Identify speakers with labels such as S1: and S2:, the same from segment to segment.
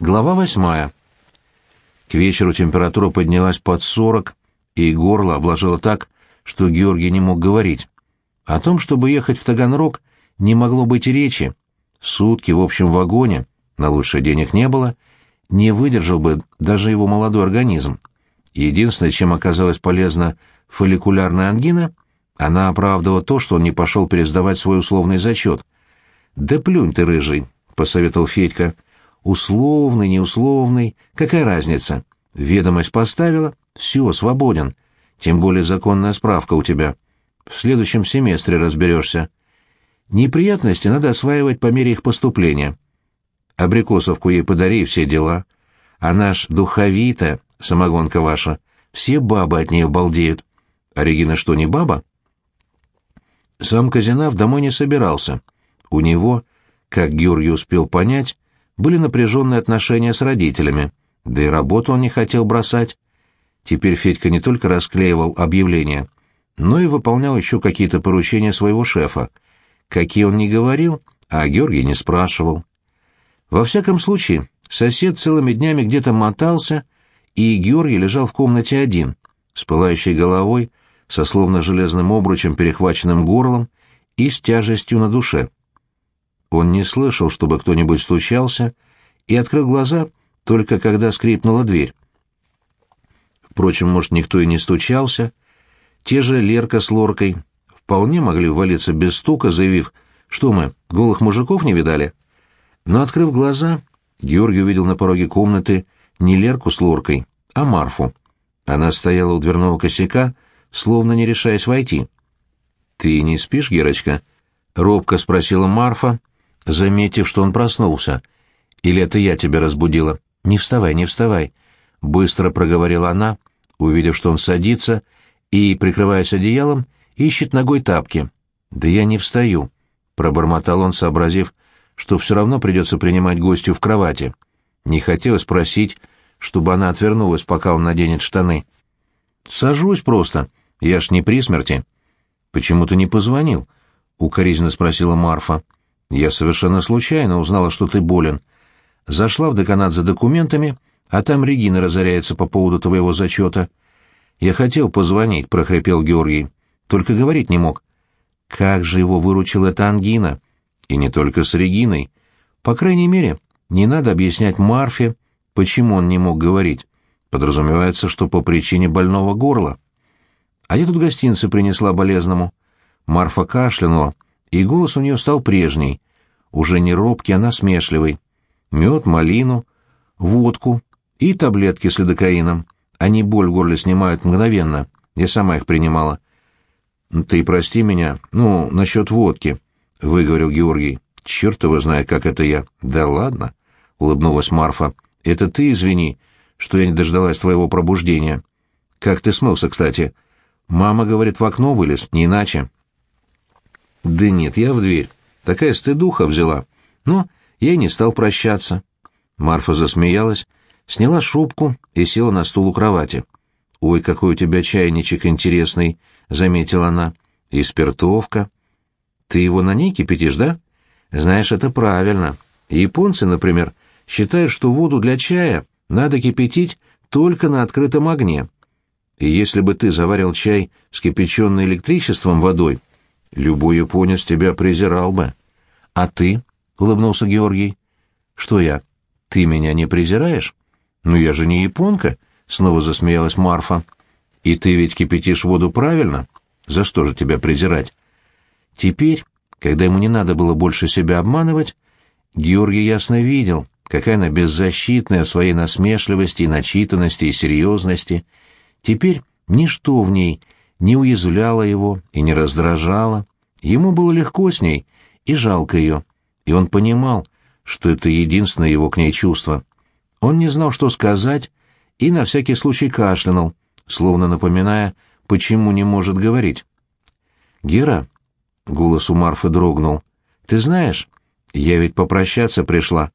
S1: Глава восьмая. К вечеру температура поднялась под сорок, и горло обложило так, что Георгий не мог говорить. О том, чтобы ехать в Таганрог, не могло быть и речи. Сутки в общем вагоне, на лучшее денег не было, не выдержал бы даже его молодой организм. Единственное, чем оказалась полезна фолликулярная ангина, она оправдывала то, что он не пошел пересдавать свой условный зачет. «Да плюнь ты, рыжий», — посоветовал Федька, — Условный, неусловный, какая разница? Ведомость поставила, все, свободен. Тем более законная справка у тебя. В следующем семестре разберешься. Неприятности надо осваивать по мере их поступления. Абрикосовку ей подари, все дела. А наш духовита, самогонка ваша, все бабы от нее балдеют. А Регина что, не баба? Сам Казинав домой не собирался. У него, как Георгий успел понять, были напряженные отношения с родителями, да и работу он не хотел бросать. Теперь Федька не только расклеивал объявления, но и выполнял еще какие-то поручения своего шефа. Какие он не говорил, а Георгий не спрашивал. Во всяком случае, сосед целыми днями где-то мотался, и Георгий лежал в комнате один, с пылающей головой, со словно железным обручем перехваченным горлом и с тяжестью на душе. Он не слышал, чтобы кто-нибудь стучался, и открыл глаза только когда скрипнула дверь. Впрочем, может, никто и не стучался. Те же Лерка с Лоркой вполне могли ввалиться без стука, заявив, что мы, голых мужиков не видали. Но, открыв глаза, Георгий увидел на пороге комнаты не Лерку с Лоркой, а Марфу. Она стояла у дверного косяка, словно не решаясь войти. «Ты не спишь, Герочка?» — робко спросила Марфа, заметив, что он проснулся. «Или это я тебя разбудила?» «Не вставай, не вставай», — быстро проговорила она, увидев, что он садится и, прикрываясь одеялом, ищет ногой тапки. «Да я не встаю», — пробормотал он, сообразив, что все равно придется принимать гостю в кровати. Не хотелось просить, чтобы она отвернулась, пока он наденет штаны. «Сажусь просто, я ж не при смерти». «Почему ты не позвонил?» — укоризненно спросила Марфа. Я совершенно случайно узнала, что ты болен. Зашла в деканат за документами, а там Регина разоряется по поводу твоего зачета. Я хотел позвонить, — прохрипел Георгий. Только говорить не мог. Как же его выручила эта ангина? И не только с Региной. По крайней мере, не надо объяснять Марфе, почему он не мог говорить. Подразумевается, что по причине больного горла. А я тут гостинцы принесла болезному. Марфа кашлянула, и голос у нее стал прежний, уже не робкий, а насмешливый. Мед, малину, водку и таблетки с лидокаином. Они боль в горле снимают мгновенно. Я сама их принимала. «Ты прости меня, ну, насчет водки», — выговорил Георгий. «Черт его знает, как это я». «Да ладно», — улыбнулась Марфа. «Это ты извини, что я не дождалась твоего пробуждения. Как ты смылся, кстати?» «Мама, говорит, в окно вылез, не иначе». Да нет, я в дверь. Такая стыдуха взяла. Но я и не стал прощаться. Марфа засмеялась, сняла шубку и села на стул у кровати. «Ой, какой у тебя чайничек интересный», — заметила она. «И спиртовка». «Ты его на ней кипятишь, да?» «Знаешь, это правильно. Японцы, например, считают, что воду для чая надо кипятить только на открытом огне. И если бы ты заварил чай с кипяченной электричеством водой, Любой японец тебя презирал бы. А ты? — улыбнулся Георгий. Что я? Ты меня не презираешь? Ну я же не японка, — снова засмеялась Марфа. И ты ведь кипятишь воду правильно? За что же тебя презирать? Теперь, когда ему не надо было больше себя обманывать, Георгий ясно видел, какая она беззащитная в своей насмешливости начитанности и серьезности. Теперь ничто в ней не уязвляла его и не раздражала. Ему было легко с ней и жалко ее, и он понимал, что это единственное его к ней чувство. Он не знал, что сказать, и на всякий случай кашлянул, словно напоминая, почему не может говорить. «Гера», — голос у Марфы дрогнул, — «ты знаешь, я ведь попрощаться пришла».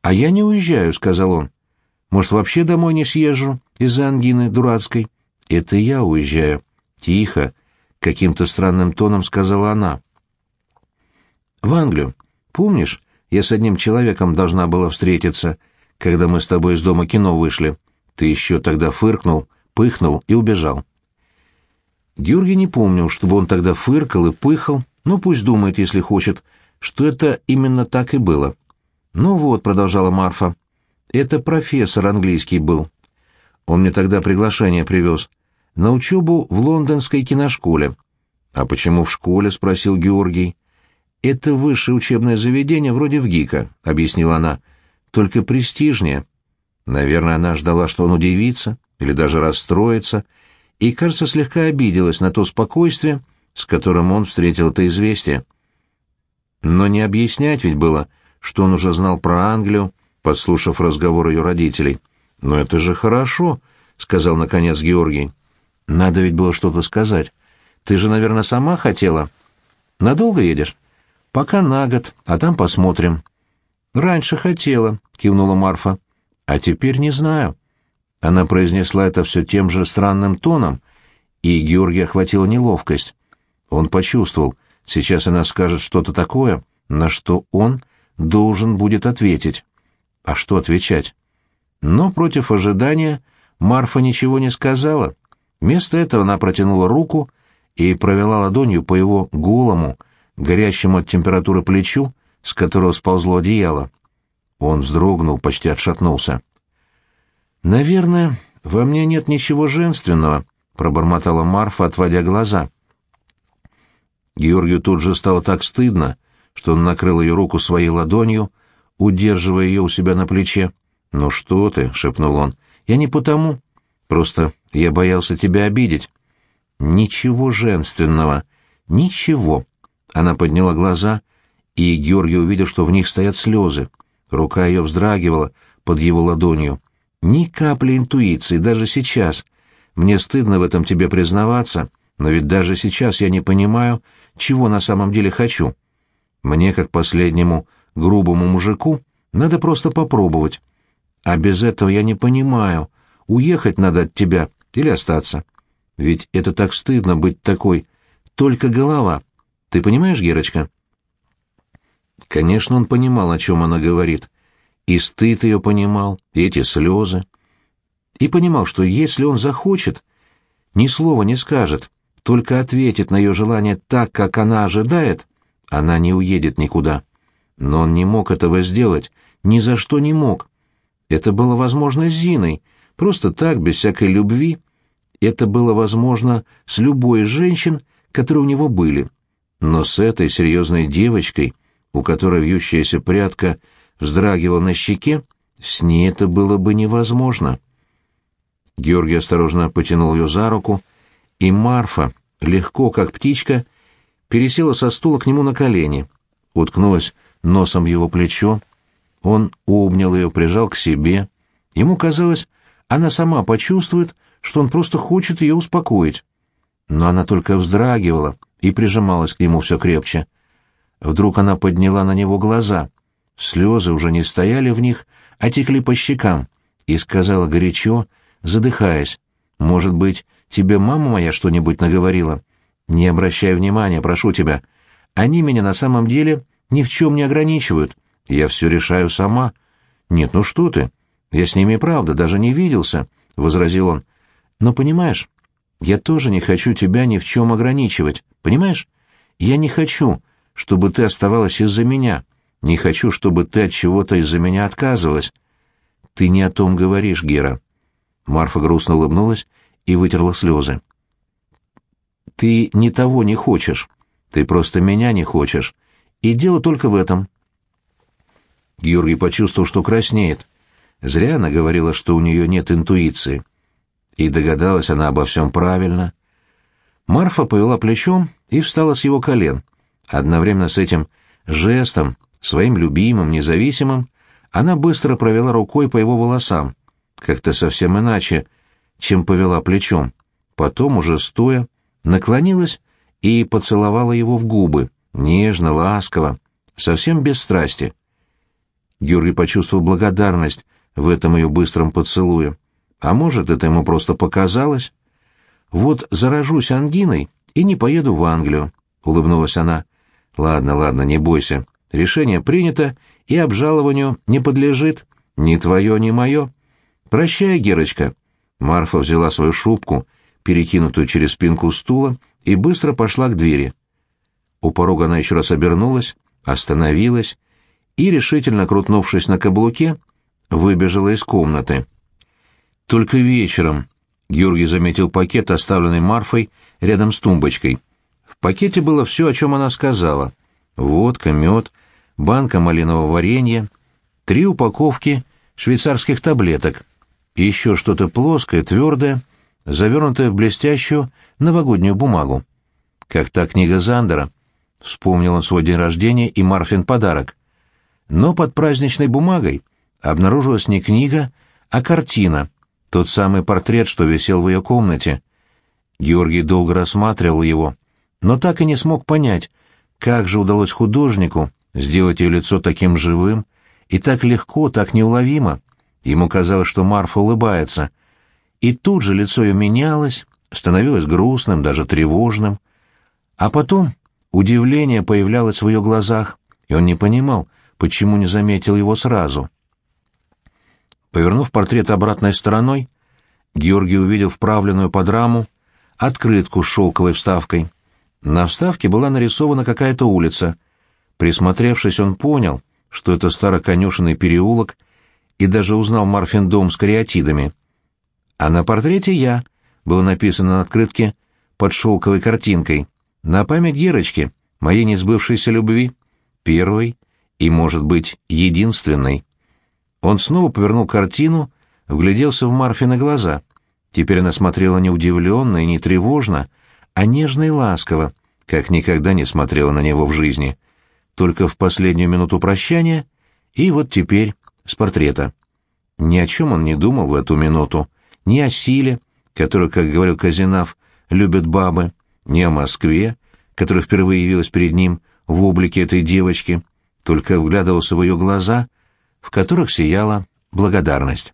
S1: «А я не уезжаю», — сказал он. «Может, вообще домой не съезжу из-за ангины дурацкой?» «Это я уезжаю». «Тихо», — каким-то странным тоном сказала она. «В Англию. Помнишь, я с одним человеком должна была встретиться, когда мы с тобой из дома кино вышли. Ты еще тогда фыркнул, пыхнул и убежал. Георгий не помнил, чтобы он тогда фыркал и пыхал, но пусть думает, если хочет, что это именно так и было. «Ну вот», — продолжала Марфа, — «это профессор английский был. Он мне тогда приглашение привез. На учебу в лондонской киношколе». «А почему в школе?» — спросил Георгий. «Это высшее учебное заведение вроде в ГИКа», — объяснила она. «Только престижнее». Наверное, она ждала, что он удивится или даже расстроится, и, кажется, слегка обиделась на то спокойствие, с которым он встретил это известие. Но не объяснять ведь было, что он уже знал про Англию, подслушав разговор ее родителей. «Но это же хорошо», — сказал наконец Георгий. «Надо ведь было что-то сказать. Ты же, наверное, сама хотела. Надолго едешь?» «Пока на год, а там посмотрим». «Раньше хотела», — кивнула Марфа. «А теперь не знаю». Она произнесла это все тем же странным тоном, и Георгия охватила неловкость. Он почувствовал, сейчас она скажет что-то такое, на что он должен будет ответить. А что отвечать? Но против ожидания Марфа ничего не сказала. Вместо этого она протянула руку и провела ладонью по его голому, горящему от температуры плечу, с которого сползло одеяло. Он вздрогнул, почти отшатнулся. «Наверное, во мне нет ничего женственного», — пробормотала Марфа, отводя глаза. Георгию тут же стало так стыдно, что он накрыл ее руку своей ладонью, удерживая ее у себя на плече. «Ну что ты?» — шепнул он. «Я не потому. Просто я боялся тебя обидеть». «Ничего женственного. Ничего». Она подняла глаза, и Георгий увидел, что в них стоят слезы. Рука ее вздрагивала под его ладонью. Ни капли интуиции, даже сейчас. Мне стыдно в этом тебе признаваться, но ведь даже сейчас я не понимаю, чего на самом деле хочу. Мне, как последнему грубому мужику, надо просто попробовать. А без этого я не понимаю, уехать надо от тебя или остаться. Ведь это так стыдно быть такой, только голова. Ты понимаешь, Герочка? Конечно, он понимал, о чем она говорит. И стыд ее понимал, и эти слезы. И понимал, что если он захочет, ни слова не скажет, только ответит на ее желание так, как она ожидает, она не уедет никуда. Но он не мог этого сделать, ни за что не мог. Это было возможно с Зиной, просто так, без всякой любви. Это было возможно с любой из женщин, которые у него были. Но с этой серьезной девочкой, у которой вьющаяся прядка вздрагивала на щеке, с ней это было бы невозможно. Георгий осторожно потянул ее за руку, и Марфа, легко как птичка, пересела со стула к нему на колени, уткнулась носом в его плечо. Он обнял ее, прижал к себе. Ему казалось, она сама почувствует, что он просто хочет ее успокоить. Но она только вздрагивала и прижималась к нему все крепче. Вдруг она подняла на него глаза. Слезы уже не стояли в них, а текли по щекам, и сказала горячо, задыхаясь, «Может быть, тебе мама моя что-нибудь наговорила? Не обращай внимания, прошу тебя. Они меня на самом деле ни в чем не ограничивают. Я все решаю сама». «Нет, ну что ты? Я с ними, правда, даже не виделся», — возразил он. «Но понимаешь, я тоже не хочу тебя ни в чем ограничивать, понимаешь? Я не хочу, чтобы ты оставалась из-за меня. Не хочу, чтобы ты от чего-то из-за меня отказывалась. Ты не о том говоришь, Гера. Марфа грустно улыбнулась и вытерла слезы. Ты не того не хочешь. Ты просто меня не хочешь. И дело только в этом. Георгий почувствовал, что краснеет. Зря она говорила, что у нее нет интуиции. И догадалась она обо всем правильно. Марфа повела плечом и встала с его колен. Одновременно с этим жестом, своим любимым, независимым, она быстро провела рукой по его волосам, как-то совсем иначе, чем повела плечом. Потом, уже стоя, наклонилась и поцеловала его в губы, нежно, ласково, совсем без страсти. Георгий почувствовал благодарность в этом ее быстром поцелуе. А может, это ему просто показалось? «Вот заражусь ангиной и не поеду в Англию», — улыбнулась она. «Ладно, ладно, не бойся. Решение принято и обжалованию не подлежит. «Ни твое, ни мое. Прощай, Герочка». Марфа взяла свою шубку, перекинутую через спинку стула, и быстро пошла к двери. У порога она еще раз обернулась, остановилась и, решительно крутнувшись на каблуке, выбежала из комнаты. Только вечером Георгий заметил пакет, оставленный Марфой рядом с тумбочкой. В пакете было все, о чем она сказала. Водка, мед, банка малинового варенья, три упаковки швейцарских таблеток и еще что-то плоское, твердое, завернутое в блестящую новогоднюю бумагу. Как та книга Зандера. Вспомнил он свой день рождения и Марфин подарок. Но под праздничной бумагой обнаружилась не книга, а картина, тот самый портрет, что висел в ее комнате. Георгий долго рассматривал его, но так и не смог понять, как же удалось художнику сделать ее лицо таким живым и так легко, так неуловимо. Ему казалось, что Марфа улыбается. И тут же лицо ее менялось, становилось грустным, даже тревожным. А потом удивление появлялось в ее глазах, и он не понимал, почему не заметил его сразу. Повернув портрет обратной стороной, Георгий увидел вправленную под раму открытку с шелковой вставкой. На вставке была нарисована какая-то улица. Присмотревшись, он понял, что это староконюшенный переулок, и даже узнал Марфин дом с кариатидами. А на портрете я, было написано на открытке под шелковой картинкой, на память Герочки, моей несбывшейся любви, первой и, может быть, единственной. Он снова повернул картину, вгляделся в Марфины глаза. Теперь она смотрела не удивленно и не тревожно, а нежно и ласково, как никогда не смотрела на него в жизни. Только в последнюю минуту прощания и вот теперь с портрета. Ни о чем он не думал в эту минуту, ни о силе, которую, как говорил Казинав, любят бабы, ни о Москве, которая впервые явилась перед ним в облике этой девочки, только вглядывался в ее глаза — в которых сияла благодарность.